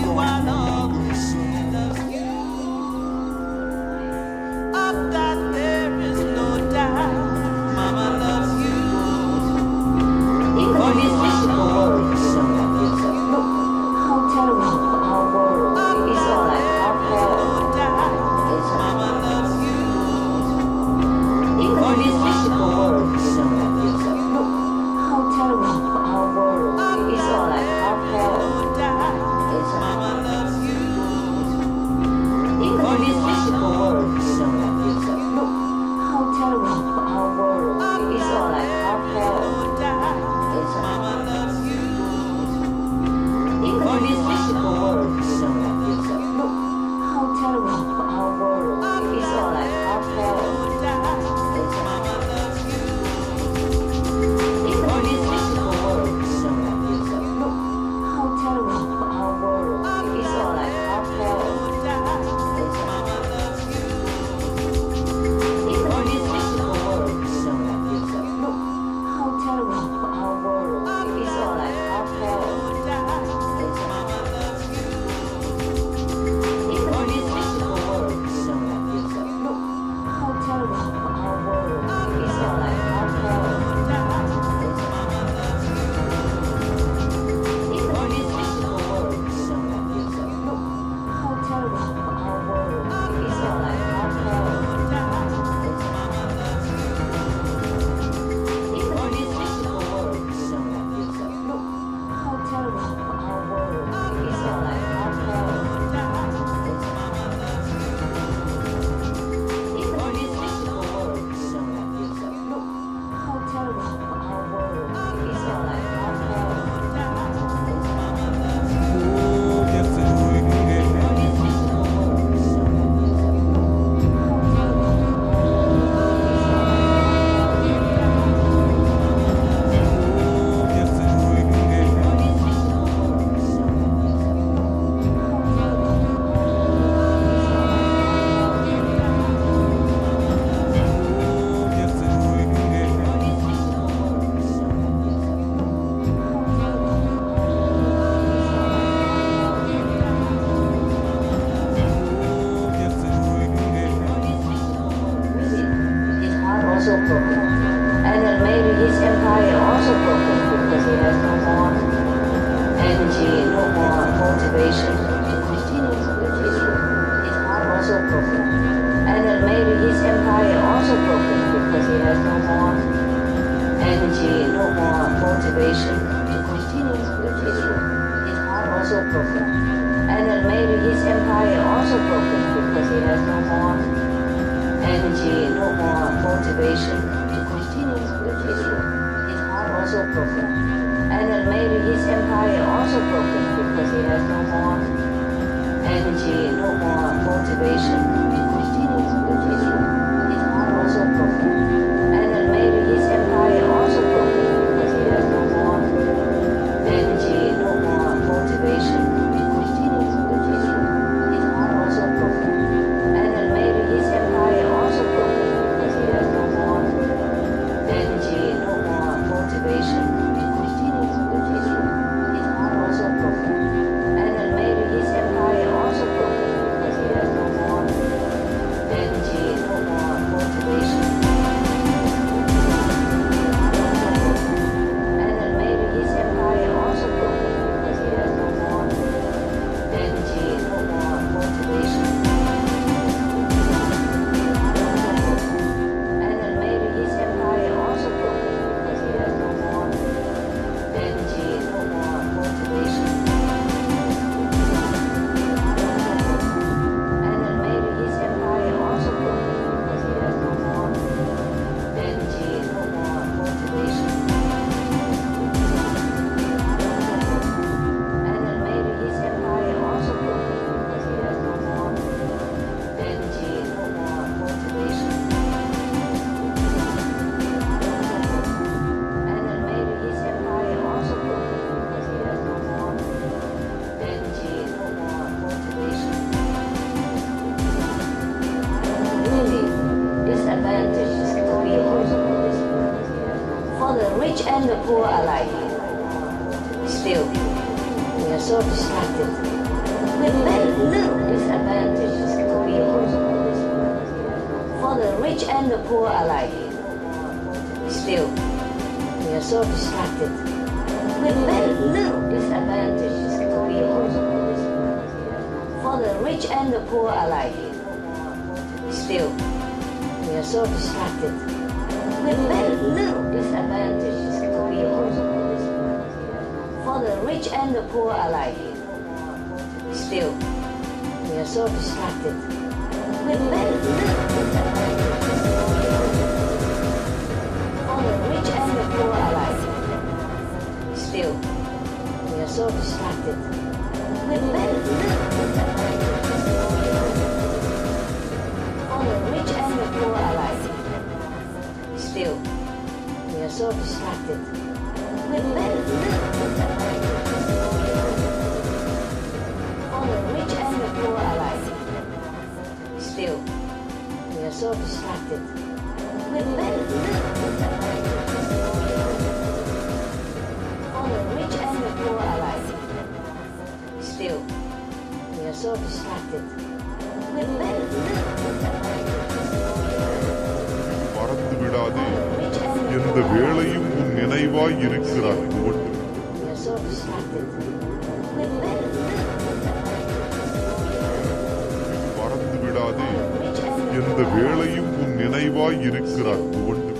you alone. no more energy, no more motivation to continue with his work. His heart also broken. And then maybe his empire also broken because he has no more energy, no more motivation to continue with his work. His heart also broken. And then maybe his empire also broken because he has no more energy, no more motivation to continue with his work. His heart also broken. Rich and the poor alike. Still, we are so distracted with very little disadvantages For the rich and the poor alike. Still, we are so distracted with very little disadvantages For the rich and the poor alike. Still, we are so distracted with very little disadvantages to be For the rich and the poor alike. Still, we are so distracted with very little disadvantages. For the rich and the poor alike. Still, we are so distracted with very little disadvantages. For the rich and the poor alike. Still, we are so distracted with very little. The rich and the poor alike. Still, we are so distracted with very little. The rich and the poor alike. Still, we are so distracted with very little. மறந்து விடாதே. எந்த வேளையும் உன் நினைவாய் இருக்கிறார் துவண்டு மறந்து விடாதே. எந்த வேளையும் உன் நினைவாய் இருக்கிறார் துவண்டு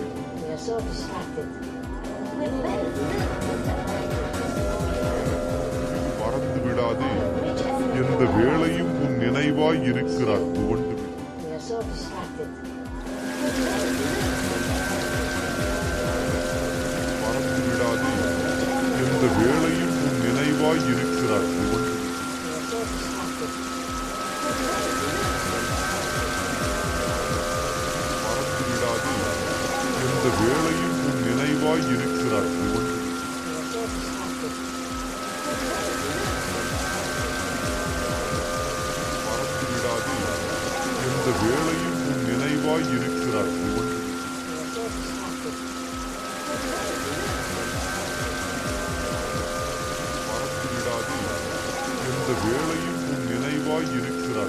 மறந்து விடாதே. எந்த வேளையும் உன் நினைவாய் இருக்கிறார் துவண்டு இந்த வேலையும் உன் நினைவாய் இருக்கிறார். மறந்துவிடாது. இந்த வேலையும் உன் நினைவாய் இருக்கிறார். மறந்துவிடாது. இந்த வேலையும் உன் நினைவாய் இருக்கிறார். ஒன்று Vereyim bu nene var yürük çırak.